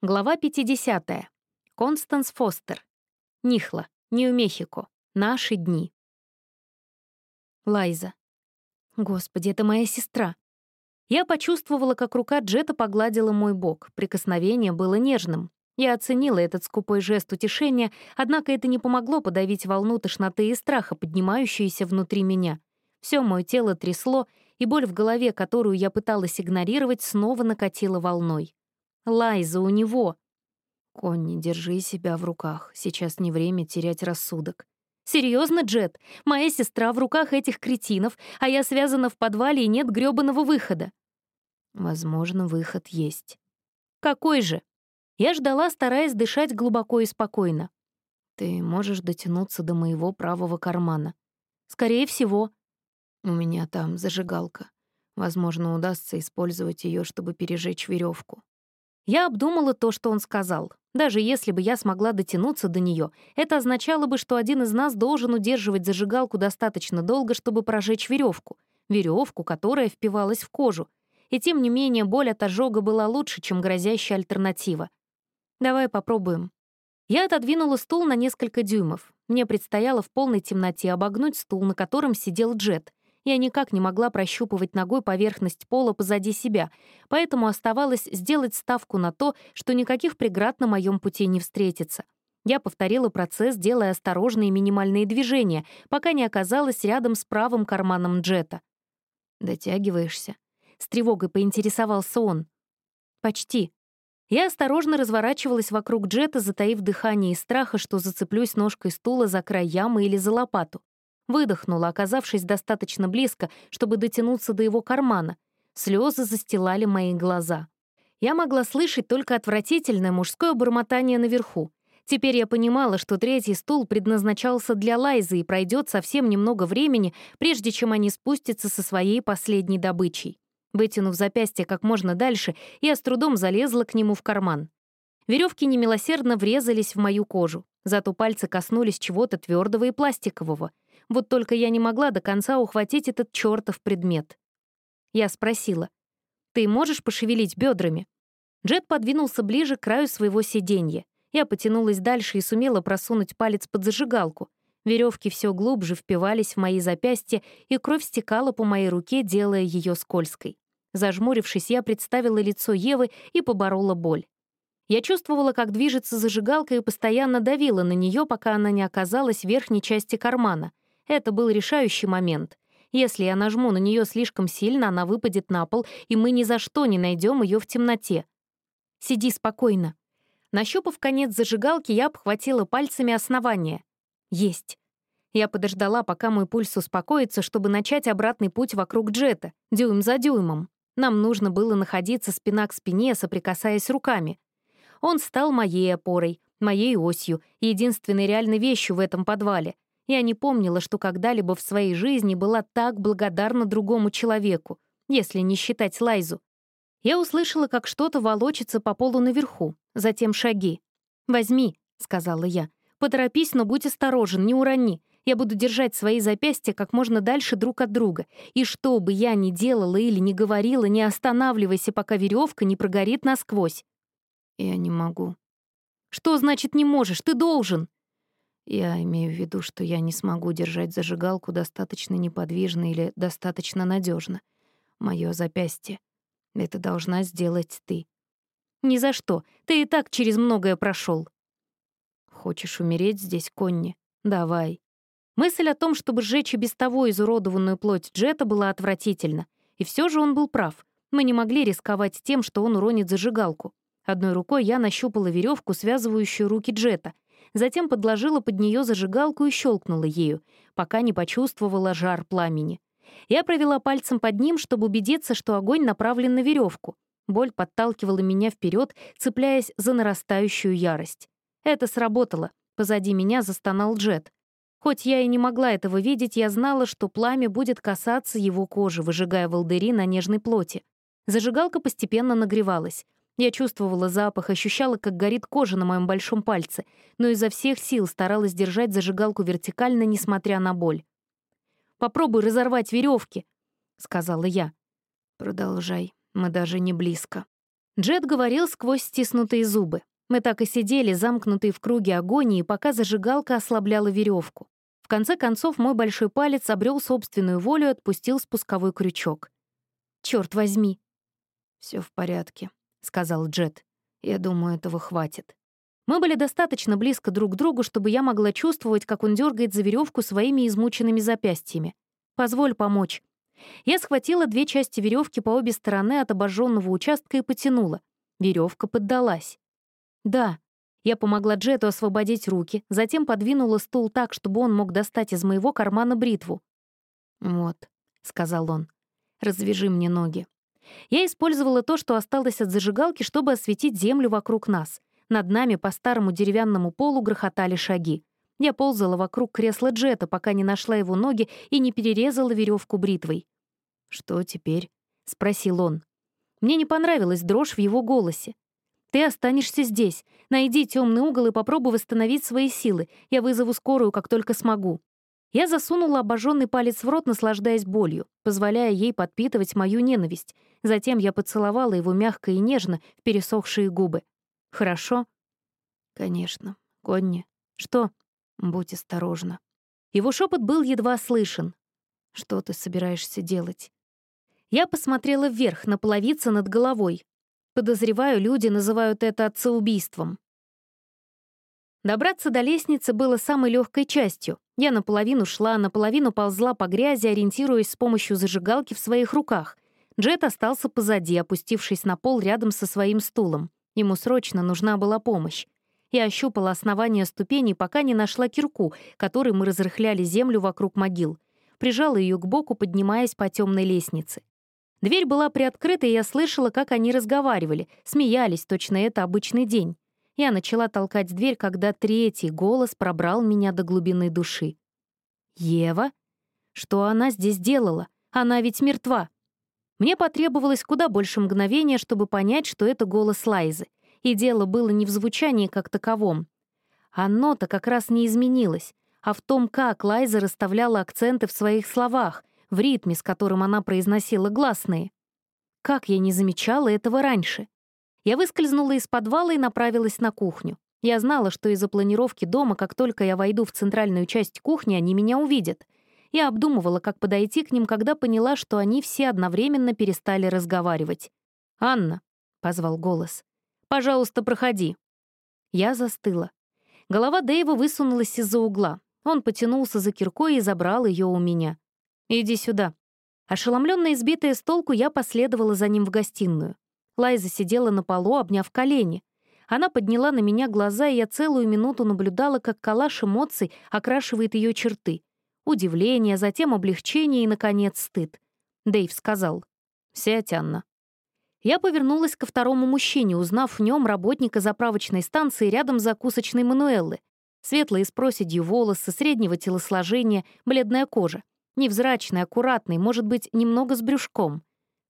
Глава 50. Констанс Фостер. Нихла, Нью-Мехико. Наши дни. Лайза. Господи, это моя сестра. Я почувствовала, как рука Джета погладила мой бок. Прикосновение было нежным. Я оценила этот скупой жест утешения, однако это не помогло подавить волну тошноты и страха, поднимающуюся внутри меня. Все мое тело трясло, и боль в голове, которую я пыталась игнорировать, снова накатила волной. Лайза у него. Конни, держи себя в руках. Сейчас не время терять рассудок. Серьезно, Джет? Моя сестра в руках этих кретинов, а я связана в подвале и нет грёбаного выхода. Возможно, выход есть. Какой же? Я ждала, стараясь дышать глубоко и спокойно. Ты можешь дотянуться до моего правого кармана. Скорее всего. У меня там зажигалка. Возможно, удастся использовать ее, чтобы пережечь веревку. Я обдумала то, что он сказал. Даже если бы я смогла дотянуться до нее, это означало бы, что один из нас должен удерживать зажигалку достаточно долго, чтобы прожечь веревку, веревку, которая впивалась в кожу. И тем не менее, боль от ожога была лучше, чем грозящая альтернатива. Давай попробуем. Я отодвинула стул на несколько дюймов. Мне предстояло в полной темноте обогнуть стул, на котором сидел Джет. Я никак не могла прощупывать ногой поверхность пола позади себя, поэтому оставалось сделать ставку на то, что никаких преград на моем пути не встретится. Я повторила процесс, делая осторожные минимальные движения, пока не оказалась рядом с правым карманом Джета. «Дотягиваешься?» — с тревогой поинтересовался он. «Почти», я осторожно разворачивалась вокруг Джета, затаив дыхание и страха, что зацеплюсь ножкой стула за край ямы или за лопату. Выдохнула, оказавшись достаточно близко, чтобы дотянуться до его кармана. Слезы застилали мои глаза. Я могла слышать только отвратительное мужское бормотание наверху. Теперь я понимала, что третий стул предназначался для Лайзы и пройдет совсем немного времени, прежде чем они спустятся со своей последней добычей. Вытянув запястье как можно дальше, я с трудом залезла к нему в карман. Веревки немилосердно врезались в мою кожу, зато пальцы коснулись чего-то твердого и пластикового — вот только я не могла до конца ухватить этот чертов предмет. Я спросила, «Ты можешь пошевелить бедрами? Джет подвинулся ближе к краю своего сиденья. Я потянулась дальше и сумела просунуть палец под зажигалку. Веревки все глубже впивались в мои запястья, и кровь стекала по моей руке, делая ее скользкой. Зажмурившись, я представила лицо Евы и поборола боль. Я чувствовала, как движется зажигалка и постоянно давила на нее, пока она не оказалась в верхней части кармана. Это был решающий момент. Если я нажму на нее слишком сильно, она выпадет на пол, и мы ни за что не найдем ее в темноте. Сиди спокойно. Нащупав конец зажигалки, я обхватила пальцами основание. Есть. Я подождала, пока мой пульс успокоится, чтобы начать обратный путь вокруг джета, дюйм за дюймом. Нам нужно было находиться спина к спине, соприкасаясь руками. Он стал моей опорой, моей осью, единственной реальной вещью в этом подвале — я не помнила, что когда-либо в своей жизни была так благодарна другому человеку, если не считать Лайзу. Я услышала, как что-то волочится по полу наверху, затем шаги. «Возьми», — сказала я. «Поторопись, но будь осторожен, не урони. Я буду держать свои запястья как можно дальше друг от друга. И что бы я ни делала или не говорила, не останавливайся, пока веревка не прогорит насквозь». «Я не могу». «Что значит не можешь? Ты должен!» Я имею в виду, что я не смогу держать зажигалку достаточно неподвижно или достаточно надежно. Моё запястье. Это должна сделать ты. Ни за что. Ты и так через многое прошел. Хочешь умереть здесь, Конни? Давай. Мысль о том, чтобы сжечь и без того изуродованную плоть Джета, была отвратительна. И все же он был прав. Мы не могли рисковать тем, что он уронит зажигалку. Одной рукой я нащупала веревку, связывающую руки Джета — затем подложила под нее зажигалку и щелкнула ею, пока не почувствовала жар пламени. Я провела пальцем под ним, чтобы убедиться, что огонь направлен на веревку. Боль подталкивала меня вперед, цепляясь за нарастающую ярость. Это сработало. Позади меня застонал Джет. Хоть я и не могла этого видеть, я знала, что пламя будет касаться его кожи, выжигая волдыри на нежной плоти. Зажигалка постепенно нагревалась. Я чувствовала запах, ощущала, как горит кожа на моем большом пальце, но изо всех сил старалась держать зажигалку вертикально, несмотря на боль. «Попробуй разорвать веревки, сказала я. «Продолжай, мы даже не близко». Джет говорил сквозь стиснутые зубы. Мы так и сидели, замкнутые в круге агонии, пока зажигалка ослабляла веревку. В конце концов, мой большой палец обрел собственную волю и отпустил спусковой крючок. Черт возьми. Все в порядке», — сказал Джет. «Я думаю, этого хватит». Мы были достаточно близко друг к другу, чтобы я могла чувствовать, как он дергает за веревку своими измученными запястьями. «Позволь помочь». Я схватила две части веревки по обе стороны от обожженного участка и потянула. Веревка поддалась. «Да». Я помогла Джету освободить руки, затем подвинула стул так, чтобы он мог достать из моего кармана бритву. «Вот», — сказал он, — «развяжи мне ноги». Я использовала то, что осталось от зажигалки, чтобы осветить землю вокруг нас. Над нами по старому деревянному полу грохотали шаги. Я ползала вокруг кресла Джета, пока не нашла его ноги и не перерезала веревку бритвой. «Что теперь?» — спросил он. Мне не понравилась дрожь в его голосе. «Ты останешься здесь. Найди темный угол и попробуй восстановить свои силы. Я вызову скорую, как только смогу». Я засунула обожженный палец в рот, наслаждаясь болью, позволяя ей подпитывать мою ненависть. Затем я поцеловала его мягко и нежно в пересохшие губы. «Хорошо?» «Конечно. Конни. Что?» «Будь осторожна». Его шепот был едва слышен. «Что ты собираешься делать?» Я посмотрела вверх, на половице над головой. Подозреваю, люди называют это отцеубийством. Добраться до лестницы было самой легкой частью. Я наполовину шла, наполовину ползла по грязи, ориентируясь с помощью зажигалки в своих руках. Джет остался позади, опустившись на пол рядом со своим стулом. Ему срочно нужна была помощь. Я ощупала основание ступеней, пока не нашла кирку, которой мы разрыхляли землю вокруг могил. Прижала ее к боку, поднимаясь по темной лестнице. Дверь была приоткрыта, и я слышала, как они разговаривали, смеялись, точно это обычный день. Я начала толкать дверь, когда третий голос пробрал меня до глубины души. «Ева? Что она здесь делала? Она ведь мертва!» Мне потребовалось куда больше мгновения, чтобы понять, что это голос Лайзы. И дело было не в звучании как таковом. Оно-то как раз не изменилось, а в том, как Лайза расставляла акценты в своих словах, в ритме, с которым она произносила гласные. Как я не замечала этого раньше? Я выскользнула из подвала и направилась на кухню. Я знала, что из-за планировки дома, как только я войду в центральную часть кухни, они меня увидят. Я обдумывала, как подойти к ним, когда поняла, что они все одновременно перестали разговаривать. «Анна», — позвал голос, — «пожалуйста, проходи». Я застыла. Голова Дэйва высунулась из-за угла. Он потянулся за киркой и забрал ее у меня. «Иди сюда». Ошеломленно избитая с толку, я последовала за ним в гостиную. Лайза сидела на полу, обняв колени. Она подняла на меня глаза, и я целую минуту наблюдала, как калаш эмоций окрашивает ее черты. Удивление, затем облегчение и, наконец, стыд. Дэйв сказал, «Сядь, Анна». Я повернулась ко второму мужчине, узнав в нем работника заправочной станции рядом с закусочной Мануэллы. Светлые с проседью волосы, среднего телосложения, бледная кожа. Невзрачный, аккуратный, может быть, немного с брюшком.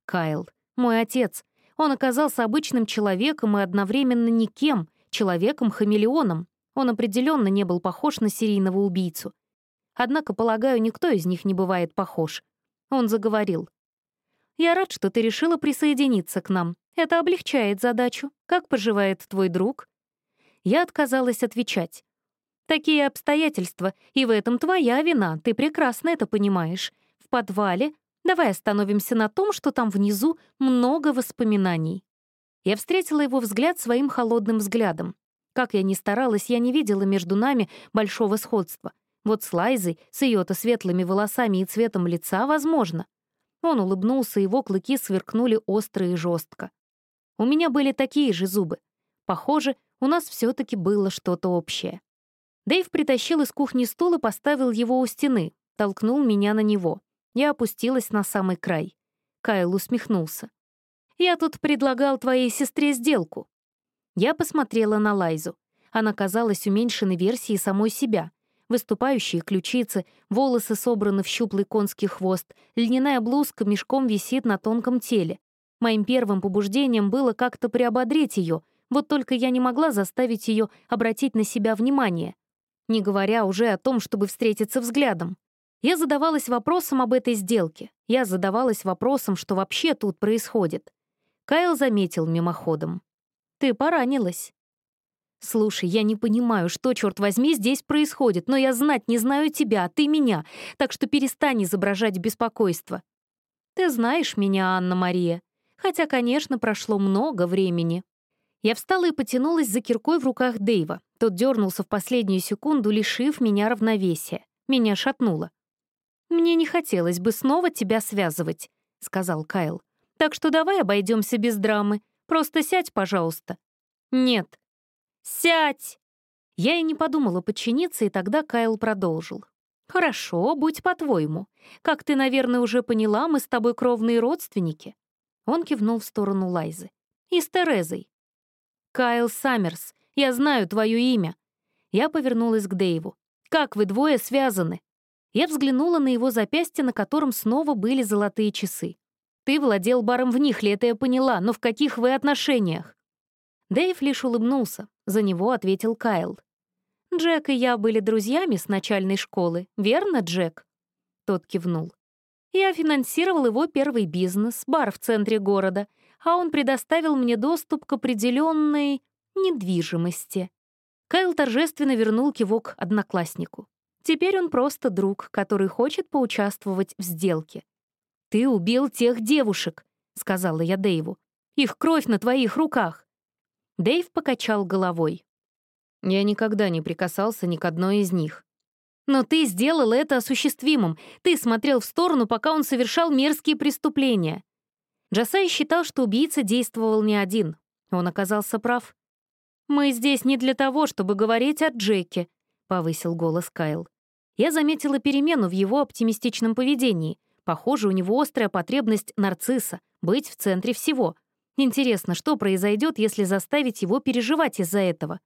Кайл, мой отец. Он оказался обычным человеком и одновременно никем, человеком-хамелеоном. Он определенно не был похож на серийного убийцу. Однако, полагаю, никто из них не бывает похож. Он заговорил. «Я рад, что ты решила присоединиться к нам. Это облегчает задачу. Как поживает твой друг?» Я отказалась отвечать. Такие обстоятельства, и в этом твоя вина, ты прекрасно это понимаешь. В подвале давай остановимся на том, что там внизу много воспоминаний. Я встретила его взгляд своим холодным взглядом. Как я ни старалась, я не видела между нами большого сходства. Вот с Лайзой, с ее-то светлыми волосами и цветом лица, возможно. Он улыбнулся, его клыки сверкнули остро и жестко. У меня были такие же зубы. Похоже, у нас все таки было что-то общее. Дэйв притащил из кухни стул и поставил его у стены, толкнул меня на него. Я опустилась на самый край. Кайл усмехнулся. «Я тут предлагал твоей сестре сделку». Я посмотрела на Лайзу. Она казалась уменьшенной версией самой себя. Выступающие ключицы, волосы собраны в щуплый конский хвост, льняная блузка мешком висит на тонком теле. Моим первым побуждением было как-то приободрить ее, вот только я не могла заставить ее обратить на себя внимание не говоря уже о том, чтобы встретиться взглядом. Я задавалась вопросом об этой сделке. Я задавалась вопросом, что вообще тут происходит. Кайл заметил мимоходом. «Ты поранилась». «Слушай, я не понимаю, что, черт возьми, здесь происходит, но я знать не знаю тебя, а ты меня, так что перестань изображать беспокойство». «Ты знаешь меня, Анна-Мария, хотя, конечно, прошло много времени». Я встала и потянулась за киркой в руках Дэйва. Тот дернулся в последнюю секунду, лишив меня равновесия. Меня шатнуло. «Мне не хотелось бы снова тебя связывать», — сказал Кайл. «Так что давай обойдемся без драмы. Просто сядь, пожалуйста». «Нет». «Сядь!» Я и не подумала подчиниться, и тогда Кайл продолжил. «Хорошо, будь по-твоему. Как ты, наверное, уже поняла, мы с тобой кровные родственники». Он кивнул в сторону Лайзы. «И с Терезой. Кайл Саммерс, я знаю твое имя». Я повернулась к Дэйву. «Как вы двое связаны?» Я взглянула на его запястье, на котором снова были золотые часы. «Ты владел баром в Нихле, это я поняла, но в каких вы отношениях?» Дэйв лишь улыбнулся. За него ответил Кайл. «Джек и я были друзьями с начальной школы, верно, Джек?» Тот кивнул. «Я финансировал его первый бизнес, бар в центре города, а он предоставил мне доступ к определенной недвижимости. Кайл торжественно вернул кивок однокласснику. Теперь он просто друг, который хочет поучаствовать в сделке. «Ты убил тех девушек», — сказала я Дэйву. «Их кровь на твоих руках». Дэйв покачал головой. Я никогда не прикасался ни к одной из них. Но ты сделал это осуществимым. Ты смотрел в сторону, пока он совершал мерзкие преступления. Джасай считал, что убийца действовал не один. Он оказался прав. «Мы здесь не для того, чтобы говорить о Джеке», — повысил голос Кайл. Я заметила перемену в его оптимистичном поведении. Похоже, у него острая потребность нарцисса — быть в центре всего. Интересно, что произойдет, если заставить его переживать из-за этого?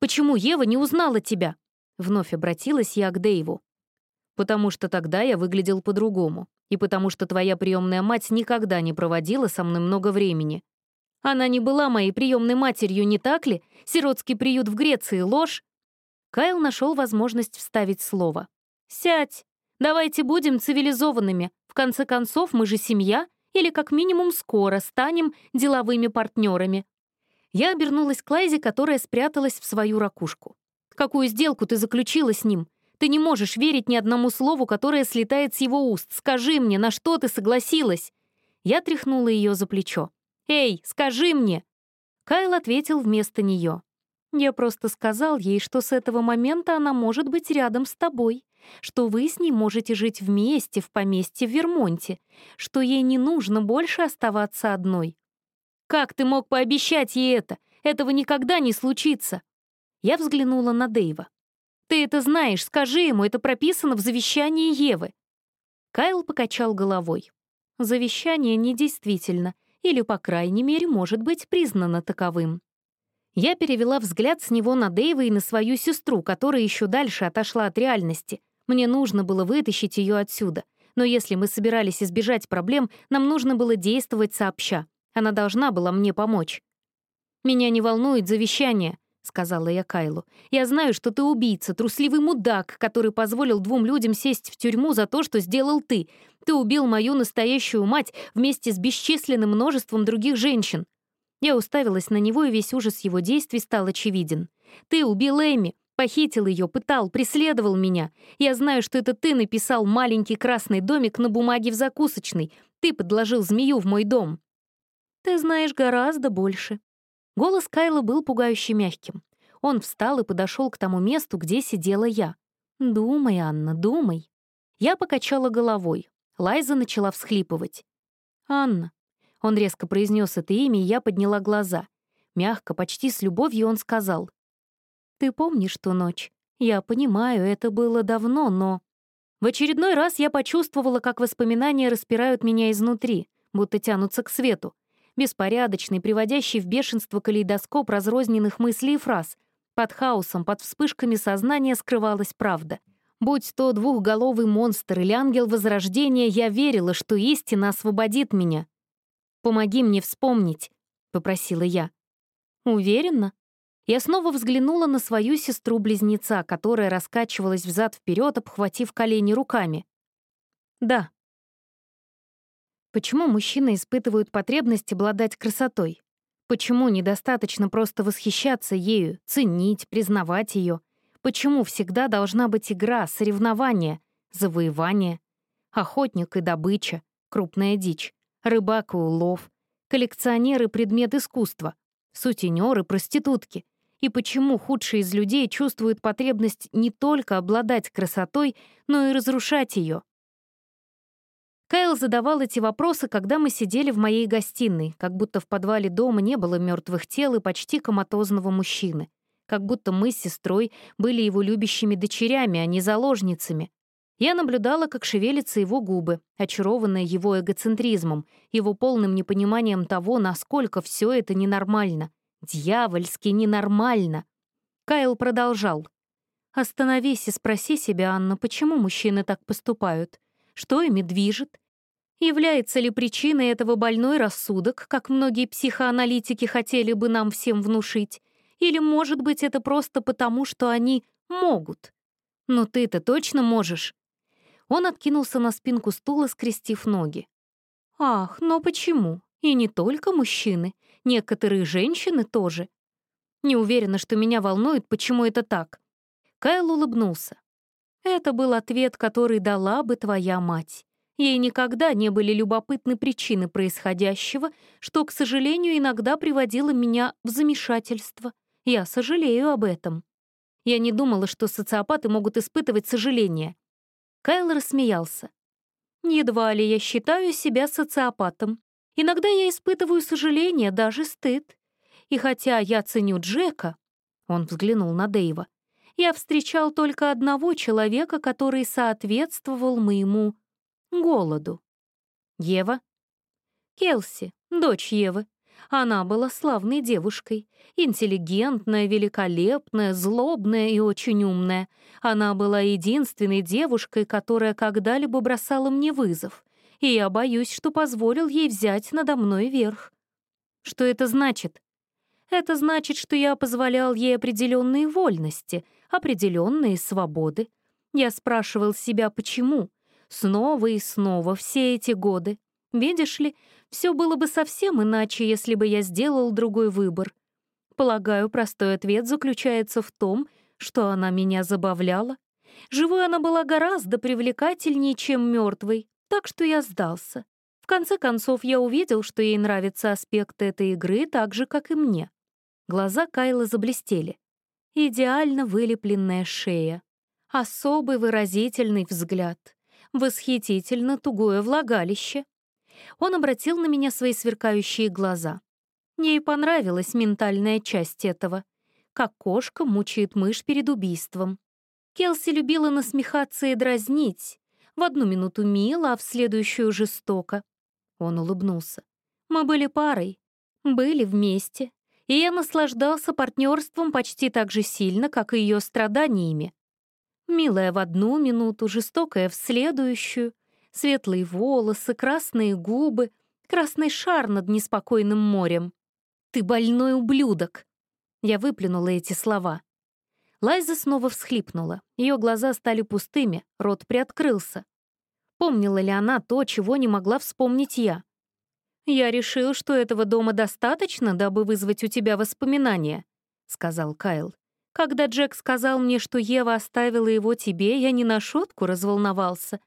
«Почему Ева не узнала тебя?» Вновь обратилась я к Дэйву. «Потому что тогда я выглядел по-другому и потому что твоя приемная мать никогда не проводила со мной много времени. Она не была моей приемной матерью, не так ли? Сиротский приют в Греции — ложь?» Кайл нашел возможность вставить слово. «Сядь. Давайте будем цивилизованными. В конце концов, мы же семья, или как минимум скоро станем деловыми партнерами». Я обернулась к Лайзе, которая спряталась в свою ракушку. «Какую сделку ты заключила с ним? Ты не можешь верить ни одному слову, которое слетает с его уст. Скажи мне, на что ты согласилась?» Я тряхнула ее за плечо. «Эй, скажи мне!» Кайл ответил вместо нее. «Я просто сказал ей, что с этого момента она может быть рядом с тобой, что вы с ней можете жить вместе в поместье в Вермонте, что ей не нужно больше оставаться одной». «Как ты мог пообещать ей это? Этого никогда не случится!» Я взглянула на Дэйва. Ты это знаешь, скажи ему, это прописано в завещании Евы». Кайл покачал головой. Завещание недействительно, или, по крайней мере, может быть признано таковым. Я перевела взгляд с него на Дэйва и на свою сестру, которая еще дальше отошла от реальности. Мне нужно было вытащить ее отсюда. Но если мы собирались избежать проблем, нам нужно было действовать сообща. Она должна была мне помочь. «Меня не волнует завещание», — сказала я Кайлу. «Я знаю, что ты убийца, трусливый мудак, который позволил двум людям сесть в тюрьму за то, что сделал ты. Ты убил мою настоящую мать вместе с бесчисленным множеством других женщин». Я уставилась на него, и весь ужас его действий стал очевиден. «Ты убил Эми, похитил ее, пытал, преследовал меня. Я знаю, что это ты написал маленький красный домик на бумаге в закусочной. Ты подложил змею в мой дом». «Ты знаешь гораздо больше», Голос Кайла был пугающе мягким. Он встал и подошел к тому месту, где сидела я. «Думай, Анна, думай». Я покачала головой. Лайза начала всхлипывать. «Анна». Он резко произнес это имя, и я подняла глаза. Мягко, почти с любовью он сказал. «Ты помнишь ту ночь? Я понимаю, это было давно, но...» В очередной раз я почувствовала, как воспоминания распирают меня изнутри, будто тянутся к свету беспорядочный, приводящий в бешенство калейдоскоп разрозненных мыслей и фраз. Под хаосом, под вспышками сознания скрывалась правда. Будь то двухголовый монстр или ангел Возрождения, я верила, что истина освободит меня. «Помоги мне вспомнить», — попросила я. «Уверена?» Я снова взглянула на свою сестру-близнеца, которая раскачивалась взад вперед, обхватив колени руками. «Да», Почему мужчины испытывают потребность обладать красотой? Почему недостаточно просто восхищаться ею, ценить, признавать ее? Почему всегда должна быть игра, соревнование, завоевание? Охотник и добыча, крупная дичь, рыбак и улов, коллекционеры — предмет искусства, сутенеры — проститутки. И почему худшие из людей чувствуют потребность не только обладать красотой, но и разрушать ее? Кайл задавал эти вопросы, когда мы сидели в моей гостиной, как будто в подвале дома не было мертвых тел и почти коматозного мужчины. Как будто мы с сестрой были его любящими дочерями, а не заложницами. Я наблюдала, как шевелятся его губы, очарованная его эгоцентризмом, его полным непониманием того, насколько все это ненормально. Дьявольски ненормально. Кайл продолжал. «Остановись и спроси себя, Анна, почему мужчины так поступают? Что ими движет? Является ли причиной этого больной рассудок, как многие психоаналитики хотели бы нам всем внушить? Или, может быть, это просто потому, что они могут? Но ты-то точно можешь. Он откинулся на спинку стула, скрестив ноги. Ах, но почему? И не только мужчины. Некоторые женщины тоже. Не уверена, что меня волнует, почему это так. Кайл улыбнулся. Это был ответ, который дала бы твоя мать. Ей никогда не были любопытны причины происходящего, что, к сожалению, иногда приводило меня в замешательство. Я сожалею об этом. Я не думала, что социопаты могут испытывать сожаление. Кайл рассмеялся. «Едва ли я считаю себя социопатом. Иногда я испытываю сожаление, даже стыд. И хотя я ценю Джека...» Он взглянул на Дэйва. «Я встречал только одного человека, который соответствовал моему голоду. Ева? Келси, дочь Евы. Она была славной девушкой, интеллигентная, великолепная, злобная и очень умная. Она была единственной девушкой, которая когда-либо бросала мне вызов, и я боюсь, что позволил ей взять надо мной верх. Что это значит? Это значит, что я позволял ей определенные вольности, определенные свободы. Я спрашивал себя, почему — Снова и снова, все эти годы. Видишь ли, все было бы совсем иначе, если бы я сделал другой выбор. Полагаю, простой ответ заключается в том, что она меня забавляла. Живой она была гораздо привлекательнее, чем мертвой, так что я сдался. В конце концов, я увидел, что ей нравятся аспекты этой игры так же, как и мне. Глаза Кайла заблестели. Идеально вылепленная шея. Особый выразительный взгляд восхитительно тугое влагалище. Он обратил на меня свои сверкающие глаза. Ей понравилась ментальная часть этого. Как кошка мучает мышь перед убийством. Келси любила насмехаться и дразнить. В одну минуту мило, а в следующую жестоко. Он улыбнулся. Мы были парой, были вместе, и я наслаждался партнерством почти так же сильно, как и ее страданиями. Милая в одну минуту, жестокая в следующую, светлые волосы, красные губы, красный шар над неспокойным морем. «Ты больной ублюдок!» Я выплюнула эти слова. Лайза снова всхлипнула. Ее глаза стали пустыми, рот приоткрылся. Помнила ли она то, чего не могла вспомнить я? «Я решил, что этого дома достаточно, дабы вызвать у тебя воспоминания», — сказал Кайл. Когда Джек сказал мне, что Ева оставила его тебе, я не на шутку разволновался.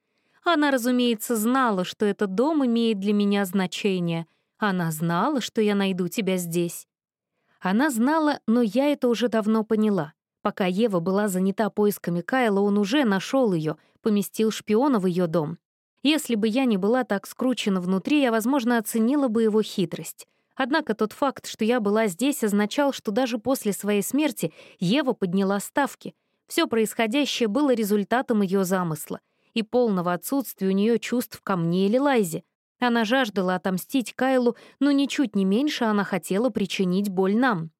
Она, разумеется, знала, что этот дом имеет для меня значение. Она знала, что я найду тебя здесь. Она знала, но я это уже давно поняла. Пока Ева была занята поисками Кайла, он уже нашел ее, поместил шпиона в ее дом. Если бы я не была так скручена внутри, я, возможно, оценила бы его хитрость. Однако тот факт, что я была здесь, означал, что даже после своей смерти Ева подняла ставки. Все происходящее было результатом ее замысла и полного отсутствия у нее чувств ко мне или Лайзе. Она жаждала отомстить Кайлу, но ничуть не меньше она хотела причинить боль нам.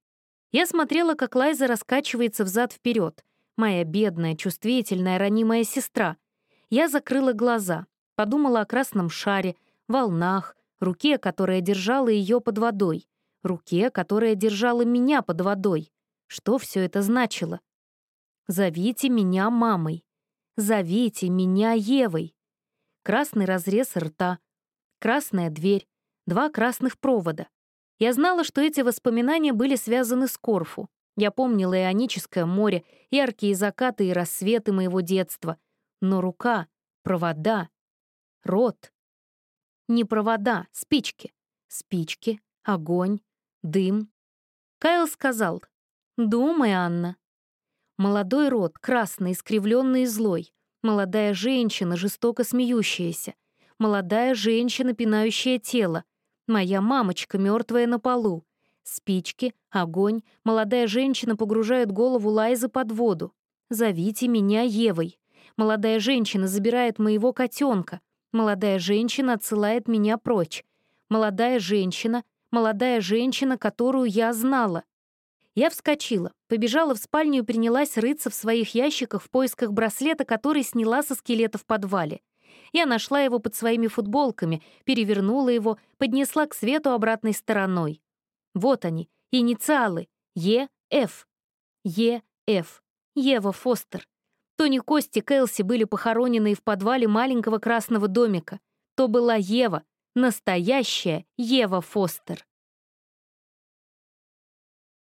Я смотрела, как Лайза раскачивается взад-вперед. Моя бедная, чувствительная, ранимая сестра. Я закрыла глаза, подумала о красном шаре, волнах, руке, которая держала ее под водой, руке, которая держала меня под водой. Что все это значило? «Зовите меня мамой. Зовите меня Евой». Красный разрез рта, красная дверь, два красных провода. Я знала, что эти воспоминания были связаны с Корфу. Я помнила Ионическое море, яркие закаты и рассветы моего детства. Но рука, провода, рот. Не провода, спички. Спички, огонь, дым. Кайл сказал, «Думай, Анна». Молодой рот, красный, искривленный и злой. Молодая женщина, жестоко смеющаяся. Молодая женщина, пинающая тело. Моя мамочка, мертвая на полу. Спички, огонь, молодая женщина погружает голову Лайзы под воду. «Зовите меня Евой». Молодая женщина забирает моего котенка. Молодая женщина отсылает меня прочь. Молодая женщина, молодая женщина, которую я знала. Я вскочила, побежала в спальню и принялась рыться в своих ящиках в поисках браслета, который сняла со скелета в подвале. Я нашла его под своими футболками, перевернула его, поднесла к свету обратной стороной. Вот они, инициалы. Е.Ф. Е.Ф. Ева Фостер. Тони Кости Кэлси были похоронены в подвале маленького красного домика. То была Ева, настоящая Ева Фостер.